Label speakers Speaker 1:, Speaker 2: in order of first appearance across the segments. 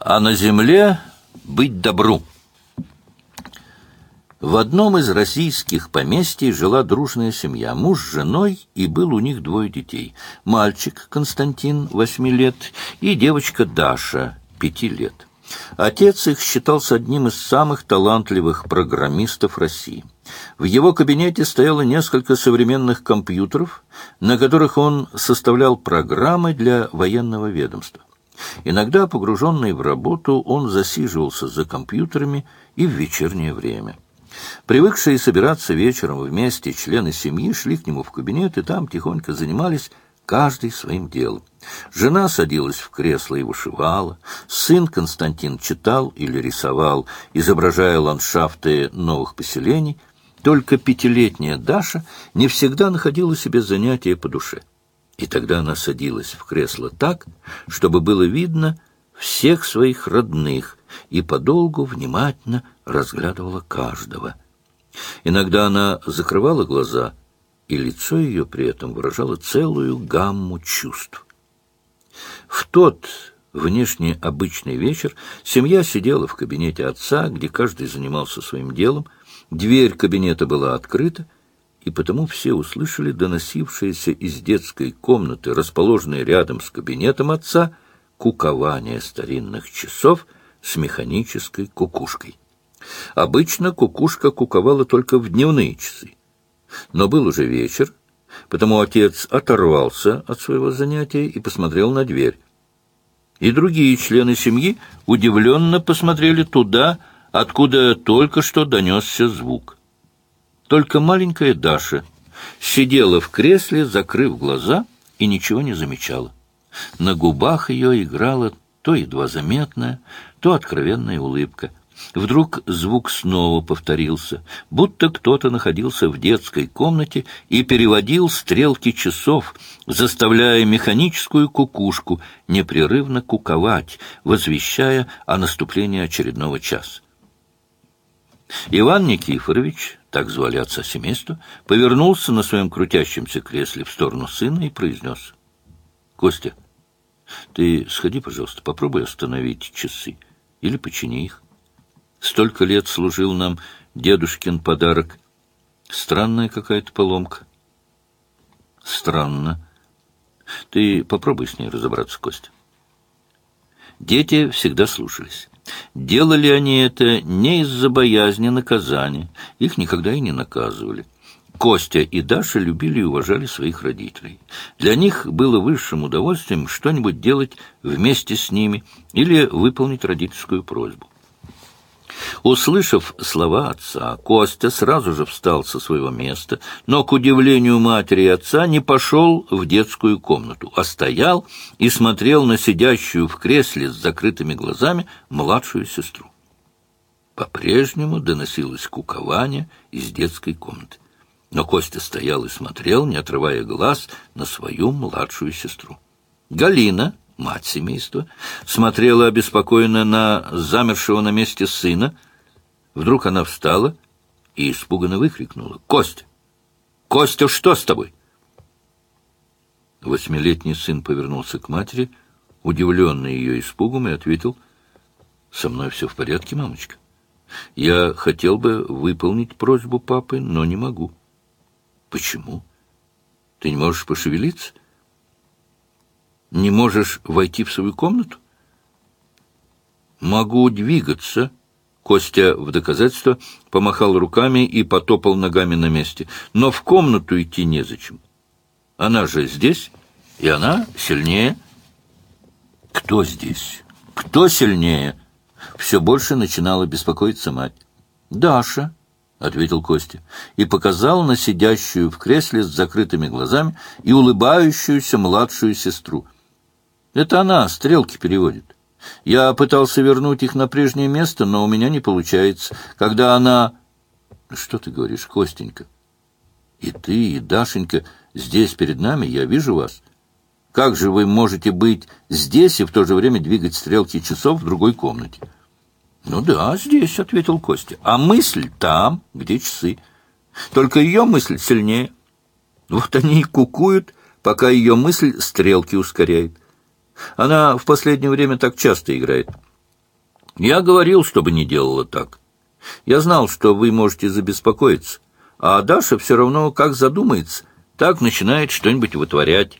Speaker 1: а на земле быть добру. В одном из российских поместий жила дружная семья, муж с женой, и был у них двое детей. Мальчик Константин, восьми лет, и девочка Даша, пяти лет. Отец их считался одним из самых талантливых программистов России. В его кабинете стояло несколько современных компьютеров, на которых он составлял программы для военного ведомства. Иногда, погруженный в работу, он засиживался за компьютерами и в вечернее время. Привыкшие собираться вечером вместе члены семьи шли к нему в кабинет и там тихонько занимались каждый своим делом. Жена садилась в кресло и вышивала, сын Константин читал или рисовал, изображая ландшафты новых поселений. Только пятилетняя Даша не всегда находила себе занятия по душе. И тогда она садилась в кресло так, чтобы было видно всех своих родных, и подолгу внимательно разглядывала каждого. Иногда она закрывала глаза, и лицо ее при этом выражало целую гамму чувств. В тот внешне обычный вечер семья сидела в кабинете отца, где каждый занимался своим делом, дверь кабинета была открыта, и потому все услышали доносившееся из детской комнаты, расположенной рядом с кабинетом отца, кукование старинных часов с механической кукушкой. Обычно кукушка куковала только в дневные часы. Но был уже вечер, потому отец оторвался от своего занятия и посмотрел на дверь. И другие члены семьи удивленно посмотрели туда, откуда только что донесся звук. Только маленькая Даша сидела в кресле, закрыв глаза, и ничего не замечала. На губах ее играла то едва заметная, то откровенная улыбка. Вдруг звук снова повторился, будто кто-то находился в детской комнате и переводил стрелки часов, заставляя механическую кукушку непрерывно куковать, возвещая о наступлении очередного часа. Иван Никифорович, так звали отца семейства, повернулся на своем крутящемся кресле в сторону сына и произнес. «Костя, ты сходи, пожалуйста, попробуй остановить часы или почини их. Столько лет служил нам дедушкин подарок. Странная какая-то поломка». «Странно. Ты попробуй с ней разобраться, Костя». Дети всегда слушались. Делали они это не из-за боязни наказания, их никогда и не наказывали. Костя и Даша любили и уважали своих родителей. Для них было высшим удовольствием что-нибудь делать вместе с ними или выполнить родительскую просьбу. Услышав слова отца, Костя сразу же встал со своего места, но, к удивлению матери и отца, не пошел в детскую комнату, а стоял и смотрел на сидящую в кресле с закрытыми глазами младшую сестру. По-прежнему доносилось кукование из детской комнаты. Но Костя стоял и смотрел, не отрывая глаз, на свою младшую сестру. Галина мать семейства, смотрела обеспокоенно на замершего на месте сына. Вдруг она встала и испуганно выкрикнула. «Костя! Костя, что с тобой?» Восьмилетний сын повернулся к матери, удивленный ее испугом, и ответил, «Со мной все в порядке, мамочка. Я хотел бы выполнить просьбу папы, но не могу». «Почему? Ты не можешь пошевелиться?» Не можешь войти в свою комнату? Могу двигаться. Костя в доказательство помахал руками и потопал ногами на месте. Но в комнату идти незачем. Она же здесь, и она сильнее. Кто здесь? Кто сильнее? Все больше начинала беспокоиться мать. Даша. — ответил Костя, и показал на сидящую в кресле с закрытыми глазами и улыбающуюся младшую сестру — это она стрелки переводит. Я пытался вернуть их на прежнее место, но у меня не получается. Когда она... Что ты говоришь, Костенька? И ты, и Дашенька здесь перед нами, я вижу вас. Как же вы можете быть здесь и в то же время двигать стрелки часов в другой комнате? Ну да, здесь, — ответил Костя. А мысль там, где часы. Только ее мысль сильнее. Вот они и кукуют, пока ее мысль стрелки ускоряет. Она в последнее время так часто играет. Я говорил, чтобы не делала так. Я знал, что вы можете забеспокоиться. А Даша все равно как задумается, так начинает что-нибудь вытворять.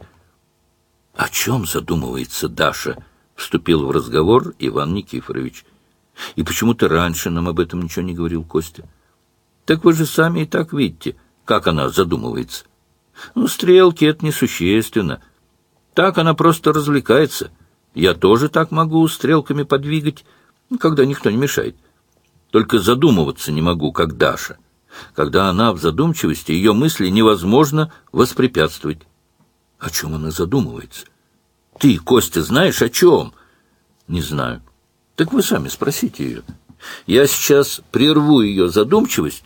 Speaker 1: — О чем задумывается Даша? — вступил в разговор Иван Никифорович. — И почему ты раньше нам об этом ничего не говорил, Костя? — Так вы же сами и так видите, как она задумывается. Ну, стрелки — это несущественно. Так она просто развлекается. Я тоже так могу стрелками подвигать, когда никто не мешает. Только задумываться не могу, как Даша. Когда она в задумчивости, ее мысли невозможно воспрепятствовать. О чем она задумывается? Ты, Костя, знаешь, о чем? Не знаю. Так вы сами спросите ее. Я сейчас прерву ее задумчивость,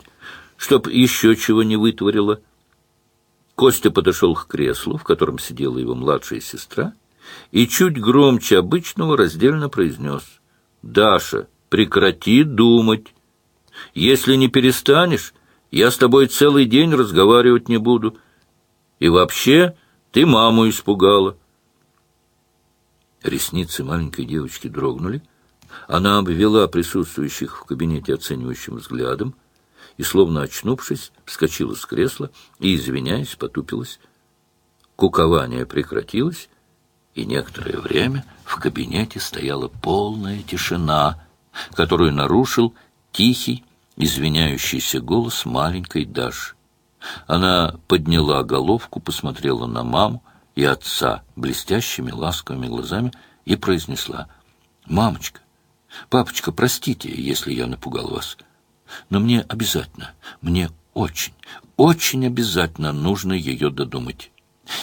Speaker 1: чтоб еще чего не вытворила. Костя подошел к креслу, в котором сидела его младшая сестра, и чуть громче обычного раздельно произнес. «Даша, прекрати думать. Если не перестанешь, я с тобой целый день разговаривать не буду. И вообще ты маму испугала». Ресницы маленькой девочки дрогнули. Она обвела присутствующих в кабинете оценивающим взглядом, и, словно очнувшись, вскочила с кресла и, извиняясь, потупилась. Кукование прекратилось, и некоторое время в кабинете стояла полная тишина, которую нарушил тихий, извиняющийся голос маленькой Даши. Она подняла головку, посмотрела на маму и отца блестящими ласковыми глазами и произнесла «Мамочка, папочка, простите, если я напугал вас». Но мне обязательно, мне очень, очень обязательно нужно ее додумать.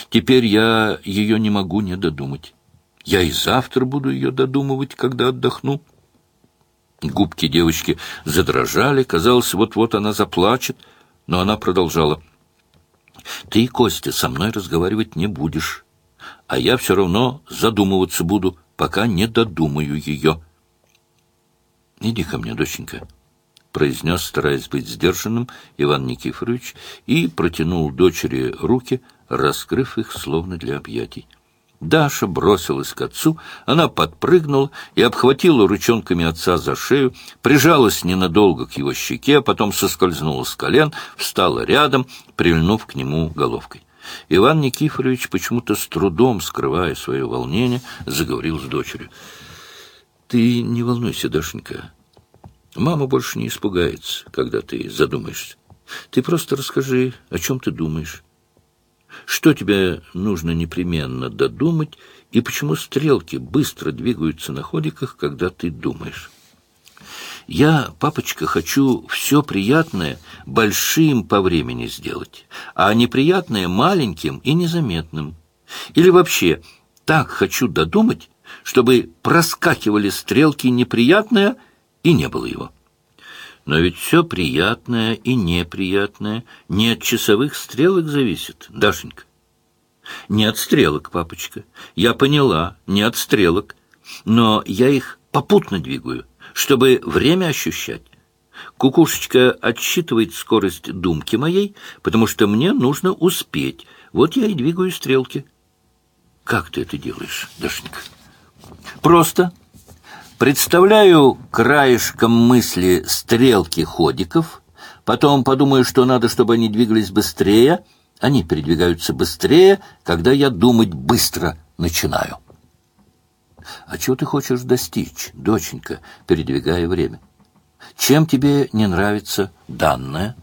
Speaker 1: Теперь я ее не могу не додумать. Я и завтра буду ее додумывать, когда отдохну. Губки девочки задрожали, казалось, вот-вот она заплачет, но она продолжала. «Ты, Костя, со мной разговаривать не будешь, а я все равно задумываться буду, пока не додумаю ее». «Иди ко мне, доченька» произнес, стараясь быть сдержанным, Иван Никифорович, и протянул дочери руки, раскрыв их словно для объятий. Даша бросилась к отцу, она подпрыгнула и обхватила ручонками отца за шею, прижалась ненадолго к его щеке, а потом соскользнула с колен, встала рядом, прильнув к нему головкой. Иван Никифорович, почему-то с трудом скрывая свое волнение, заговорил с дочерью. — Ты не волнуйся, Дашенька, Мама больше не испугается, когда ты задумаешься. Ты просто расскажи, о чем ты думаешь. Что тебе нужно непременно додумать, и почему стрелки быстро двигаются на ходиках, когда ты думаешь. Я, папочка, хочу все приятное большим по времени сделать, а неприятное маленьким и незаметным. Или вообще так хочу додумать, чтобы проскакивали стрелки неприятное – и не было его. Но ведь все приятное и неприятное не от часовых стрелок зависит, Дашенька. Не от стрелок, папочка. Я поняла, не от стрелок. Но я их попутно двигаю, чтобы время ощущать. Кукушечка отсчитывает скорость думки моей, потому что мне нужно успеть. Вот я и двигаю стрелки. Как ты это делаешь, Дашенька? Просто Представляю краешком мысли стрелки ходиков, потом подумаю, что надо, чтобы они двигались быстрее. Они передвигаются быстрее, когда я думать быстро начинаю. А чего ты хочешь достичь, доченька, передвигая время? Чем тебе не нравится данное?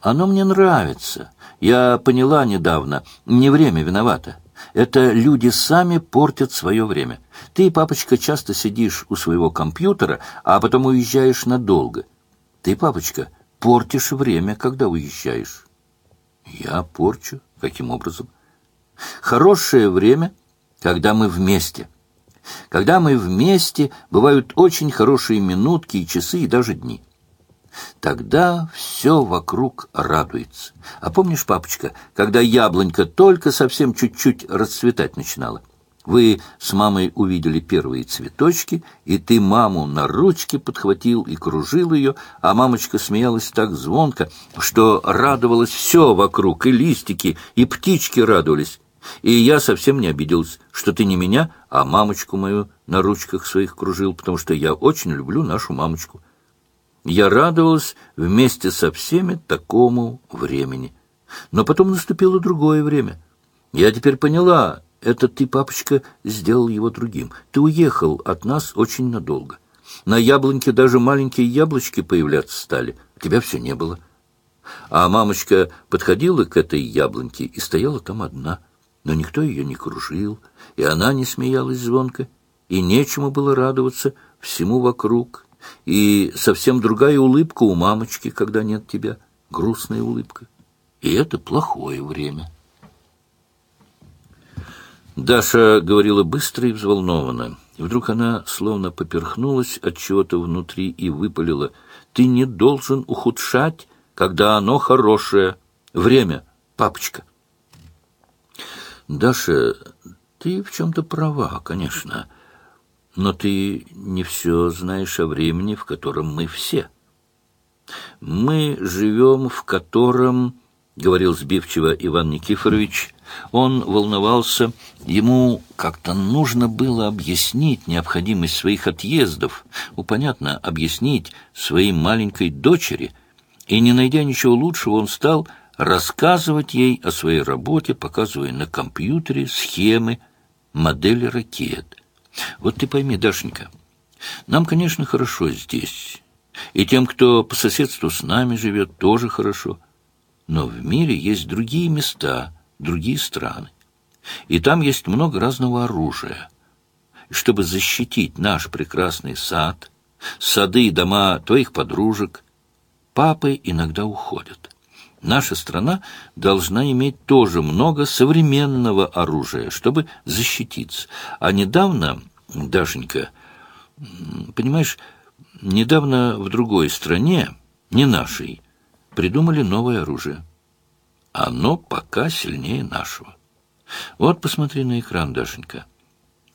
Speaker 1: Оно мне нравится. Я поняла недавно, не время виновато. Это люди сами портят свое время. Ты, папочка, часто сидишь у своего компьютера, а потом уезжаешь надолго. Ты, папочка, портишь время, когда уезжаешь. Я порчу? Каким образом? Хорошее время, когда мы вместе. Когда мы вместе, бывают очень хорошие минутки и часы, и даже дни. Тогда все вокруг радуется. А помнишь, папочка, когда яблонька только совсем чуть-чуть расцветать начинала? Вы с мамой увидели первые цветочки, и ты маму на ручке подхватил и кружил ее, а мамочка смеялась так звонко, что радовалось все вокруг, и листики, и птички радовались. И я совсем не обиделась, что ты не меня, а мамочку мою на ручках своих кружил, потому что я очень люблю нашу мамочку. Я радовалась вместе со всеми такому времени. Но потом наступило другое время. Я теперь поняла, это ты, папочка, сделал его другим. Ты уехал от нас очень надолго. На яблоньке даже маленькие яблочки появляться стали. Тебя все не было. А мамочка подходила к этой яблоньке и стояла там одна — но никто ее не кружил, и она не смеялась звонко, и нечему было радоваться всему вокруг, и совсем другая улыбка у мамочки, когда нет тебя, грустная улыбка. И это плохое время. Даша говорила быстро и взволнованно. Вдруг она словно поперхнулась от чего-то внутри и выпалила. «Ты не должен ухудшать, когда оно хорошее. Время, папочка». Даша, ты в чем-то права, конечно, но ты не все знаешь о времени, в котором мы все. Мы живем в котором, — говорил сбивчиво Иван Никифорович, — он волновался, ему как-то нужно было объяснить необходимость своих отъездов, ну, понятно, объяснить своей маленькой дочери, и, не найдя ничего лучшего, он стал рассказывать ей о своей работе, показывая на компьютере схемы, модели ракет. Вот ты пойми, Дашенька, нам, конечно, хорошо здесь, и тем, кто по соседству с нами живет, тоже хорошо, но в мире есть другие места, другие страны, и там есть много разного оружия. Чтобы защитить наш прекрасный сад, сады и дома твоих подружек, папы иногда уходят. Наша страна должна иметь тоже много современного оружия, чтобы защититься. А недавно, Дашенька, понимаешь, недавно в другой стране, не нашей, придумали новое оружие. Оно пока сильнее нашего. Вот посмотри на экран, Дашенька.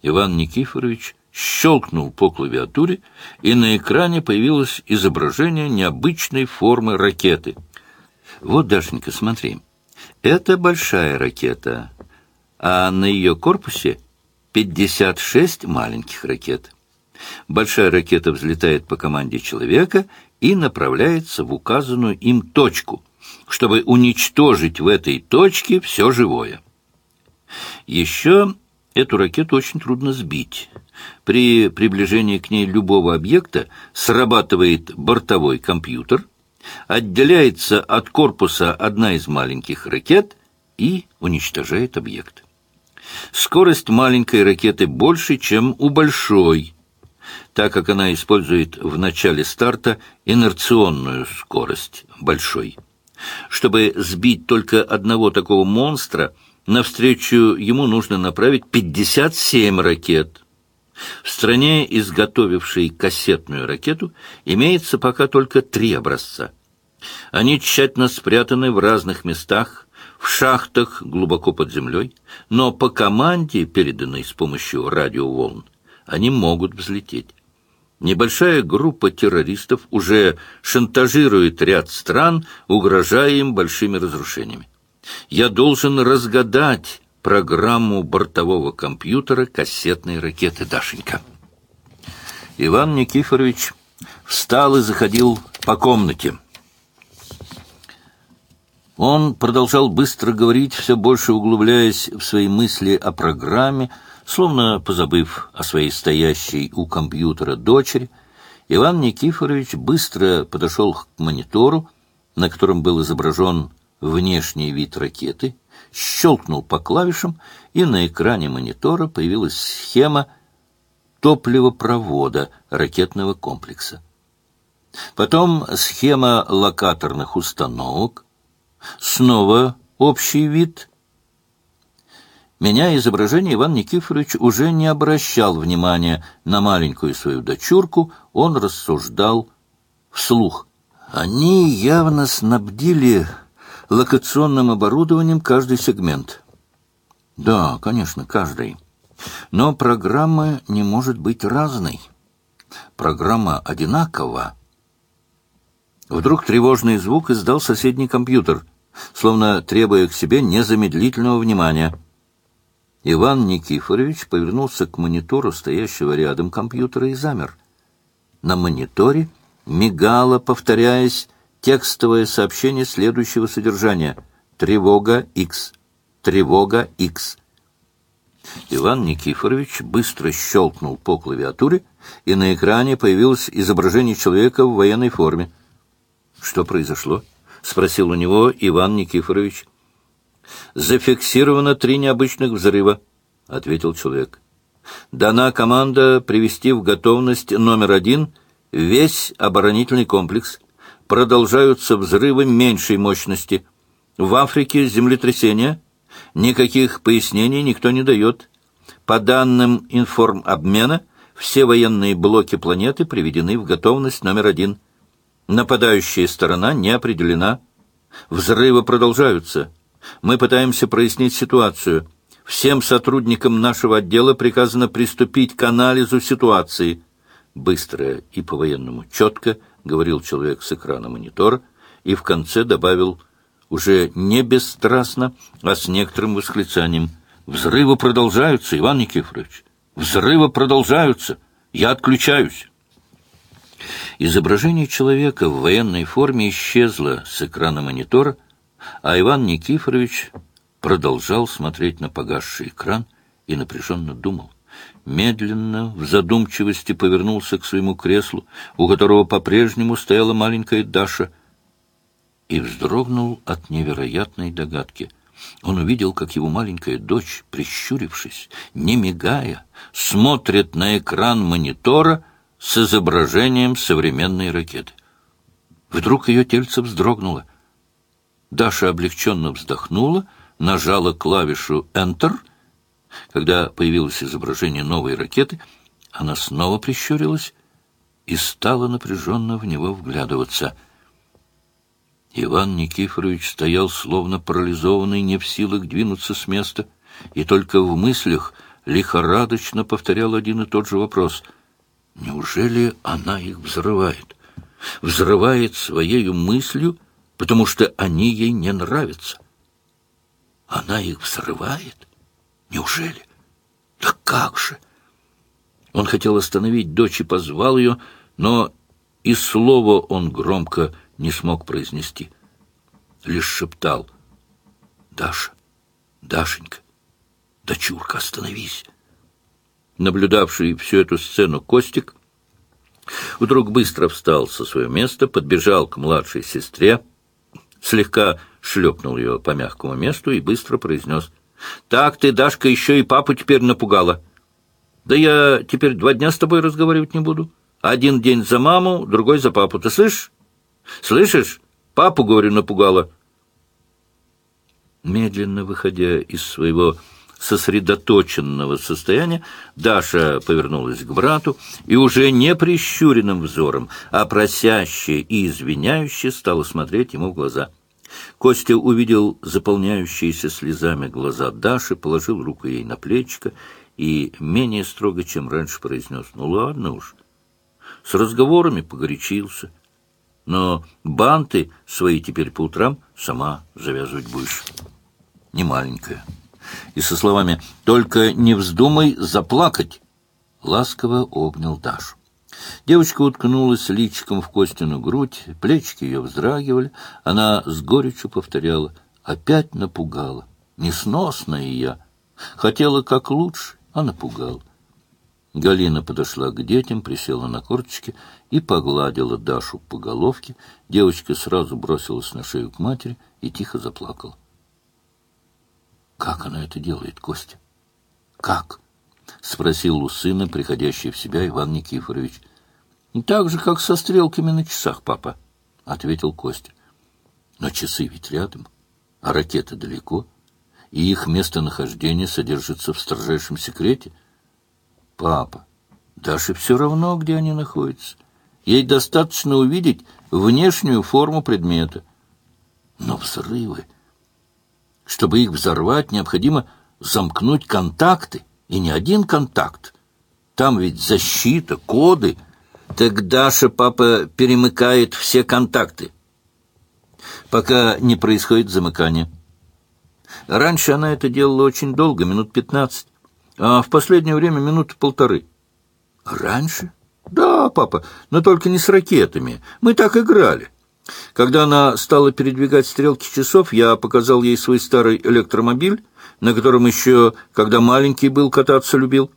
Speaker 1: Иван Никифорович щелкнул по клавиатуре, и на экране появилось изображение необычной формы ракеты — вот, Дашенька, смотри. Это большая ракета, а на ее корпусе 56 маленьких ракет. Большая ракета взлетает по команде человека и направляется в указанную им точку, чтобы уничтожить в этой точке все живое. Еще эту ракету очень трудно сбить. При приближении к ней любого объекта срабатывает бортовой компьютер – отделяется от корпуса одна из маленьких ракет и уничтожает объект. Скорость маленькой ракеты больше, чем у большой, так как она использует в начале старта инерционную скорость большой. Чтобы сбить только одного такого монстра, навстречу ему нужно направить 57 ракет. В стране, изготовившей кассетную ракету, имеется пока только три образца. Они тщательно спрятаны в разных местах, в шахтах глубоко под землей, но по команде, переданной с помощью радиоволн, они могут взлететь. Небольшая группа террористов уже шантажирует ряд стран, угрожая им большими разрушениями. Я должен разгадать программу бортового компьютера кассетной ракеты «Дашенька». Иван Никифорович встал и заходил по комнате. Он продолжал быстро говорить, все больше углубляясь в свои мысли о программе, словно позабыв о своей стоящей у компьютера дочери. Иван Никифорович быстро подошел к монитору, на котором был изображен внешний вид ракеты, щелкнул по клавишам, и на экране монитора появилась схема топливопровода ракетного комплекса. Потом схема локаторных установок, Снова общий вид. Меня изображение Иван Никифорович уже не обращал внимания на маленькую свою дочурку, он рассуждал вслух. Они явно снабдили локационным оборудованием каждый сегмент. Да, конечно, каждый. Но программа не может быть разной. Программа одинакова. Вдруг тревожный звук издал соседний компьютер — словно требуя к себе незамедлительного внимания. Иван Никифорович повернулся к монитору, стоящего рядом компьютера, и замер. На мониторе мигало, повторяясь, текстовое сообщение следующего содержания. «Тревога X. Тревога X». Иван Никифорович быстро щелкнул по клавиатуре, и на экране появилось изображение человека в военной форме. «Что произошло?» — спросил у него Иван Никифорович. «Зафиксировано три необычных взрыва», — ответил человек. «Дана команда привести в готовность номер один весь оборонительный комплекс. Продолжаются взрывы меньшей мощности. В Африке землетрясение. Никаких пояснений никто не дает. По данным информобмена, все военные блоки планеты приведены в готовность номер один. Нападающая сторона не определена. Взрывы продолжаются. Мы пытаемся прояснить ситуацию. Всем сотрудникам нашего отдела приказано приступить к анализу ситуации. Быстро и по-военному четко говорил человек с экрана монитора и в конце добавил уже не бесстрастно, а с некоторым восклицанием. «Взрывы продолжаются, Иван Никифорович! Взрывы продолжаются! Я отключаюсь!» Изображение человека в военной форме исчезло с экрана монитора, а Иван Никифорович продолжал смотреть на погасший экран и напряженно думал. Медленно, в задумчивости повернулся к своему креслу, у которого по-прежнему стояла маленькая Даша, и вздрогнул от невероятной догадки. Он увидел, как его маленькая дочь, прищурившись, не мигая, смотрит на экран монитора с изображением современной ракеты. Вдруг ее тельце вздрогнуло — Даша облегченно вздохнула, нажала клавишу «Enter». Когда появилось изображение новой ракеты, она снова прищурилась и стала напряженно в него вглядываться. Иван Никифорович стоял словно парализованный, не в силах двинуться с места, и только в мыслях лихорадочно повторял один и тот же вопрос. Неужели она их взрывает? Взрывает своею мыслью потому что они ей не нравятся. Она их взрывает? Неужели? Да как же? Он хотел остановить дочь и позвал ее, но и слова он громко не смог произнести. Лишь шептал. «Даша, Дашенька, дочурка, остановись!» Наблюдавший всю эту сцену Костик вдруг быстро встал со своего места, подбежал к младшей сестре, слегка шлепнул ее по мягкому месту и быстро произнес. «Так ты, Дашка, еще и папу теперь напугала. Да я теперь два дня с тобой разговаривать не буду. Один день за маму, другой за папу. Ты слышишь? Слышишь? Папу, говорю, напугала». Медленно выходя из своего сосредоточенного состояния, Даша повернулась к брату и уже не прищуренным взором, а просяще и извиняюще стала смотреть ему в глаза. Костя увидел заполняющиеся слезами глаза Даши, положил руку ей на плечико и менее строго, чем раньше, произнес, «Ну ладно уж, с разговорами погорячился, но банты свои теперь по утрам сама завязывать будешь, не маленькая» и со словами «Только не вздумай заплакать!» ласково обнял Дашу. Девочка уткнулась личиком в Костину грудь, плечики ее вздрагивали, она с горечью повторяла «Опять напугала, несносная я, хотела как лучше, а напугала». Галина подошла к детям, присела на корточки и погладила Дашу по головке. Девочка сразу бросилась на шею к матери и тихо заплакала. Как она это делает, Костя? Как? Спросил у сына, приходящий в себя Иван Никифорович. Так же, как со стрелками на часах, папа, ответил Костя. Но часы ведь рядом, а ракеты далеко, и их местонахождение содержится в строжайшем секрете. Папа, Даше все равно, где они находятся. Ей достаточно увидеть внешнюю форму предмета. Но взрывы чтобы их взорвать, необходимо замкнуть контакты, и не один контакт. Там ведь защита, коды. Так Даша, папа, перемыкает все контакты, пока не происходит замыкание. Раньше она это делала очень долго, минут пятнадцать, а в последнее время минут полторы.
Speaker 2: Раньше?
Speaker 1: Да, папа, но только не с ракетами. Мы так играли. Когда она стала передвигать стрелки часов, я показал ей свой старый электромобиль, на котором еще, когда маленький был, кататься любил.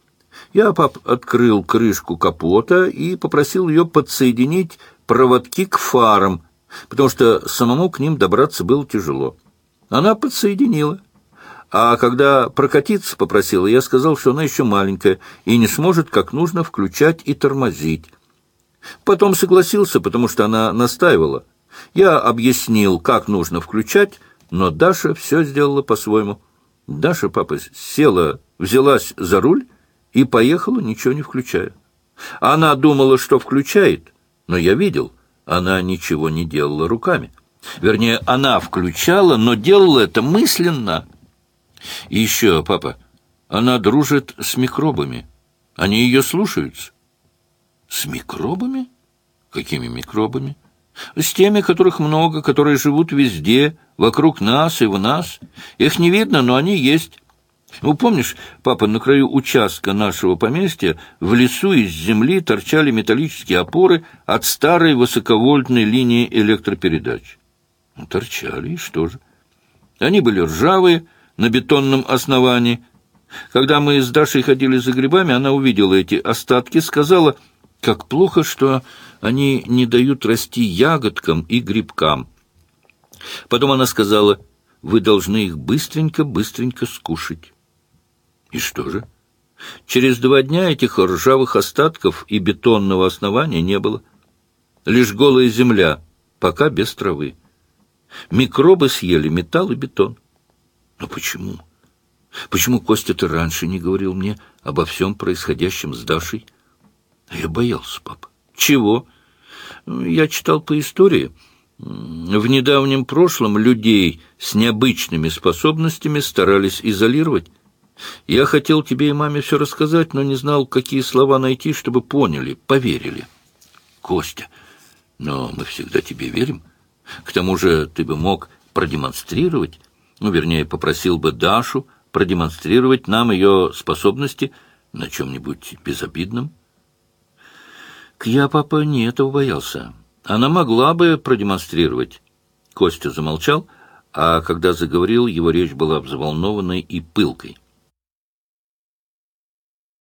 Speaker 1: Я, пап, открыл крышку капота и попросил ее подсоединить проводки к фарам, потому что самому к ним добраться было тяжело. Она подсоединила. А когда прокатиться попросила, я сказал, что она еще маленькая и не сможет как нужно включать и тормозить. Потом согласился, потому что она настаивала. Я объяснил, как нужно включать, но Даша все сделала по-своему. Даша, папа, села, взялась за руль и поехала, ничего не включая. Она думала, что включает, но я видел, она ничего не делала руками. Вернее, она включала, но делала это мысленно. И еще, папа, она дружит с микробами. Они ее слушаются.
Speaker 2: С микробами?
Speaker 1: Какими микробами? С теми, которых много, которые живут везде, вокруг нас и в нас. Их не видно, но они есть. Ну, помнишь, папа, на краю участка нашего поместья в лесу из земли торчали металлические опоры от старой высоковольтной линии электропередач? Ну, торчали, и что же? Они были ржавые, на бетонном основании. Когда мы с Дашей ходили за грибами, она увидела эти остатки, сказала, как плохо, что они не дают расти ягодкам и грибкам. Потом она сказала, вы должны их быстренько-быстренько скушать. И что же? Через два дня этих ржавых остатков и бетонного основания не было. Лишь голая земля, пока без травы. Микробы съели металл и бетон. Но почему? Почему, Костя, ты раньше не говорил мне обо всем происходящем с Дашей?
Speaker 2: Я боялся, папа.
Speaker 1: Чего? Я читал по истории. В недавнем прошлом людей с необычными способностями старались изолировать. Я хотел тебе и маме все рассказать, но не знал, какие слова найти, чтобы поняли, поверили.
Speaker 2: Костя, но мы всегда тебе верим. К тому же ты бы мог продемонстрировать, ну, вернее, попросил бы Дашу продемонстрировать нам ее способности на чем-нибудь безобидном.
Speaker 1: Я, папа, не этого боялся. Она могла бы продемонстрировать. Костя замолчал, а когда заговорил, его речь была взволнованной и пылкой.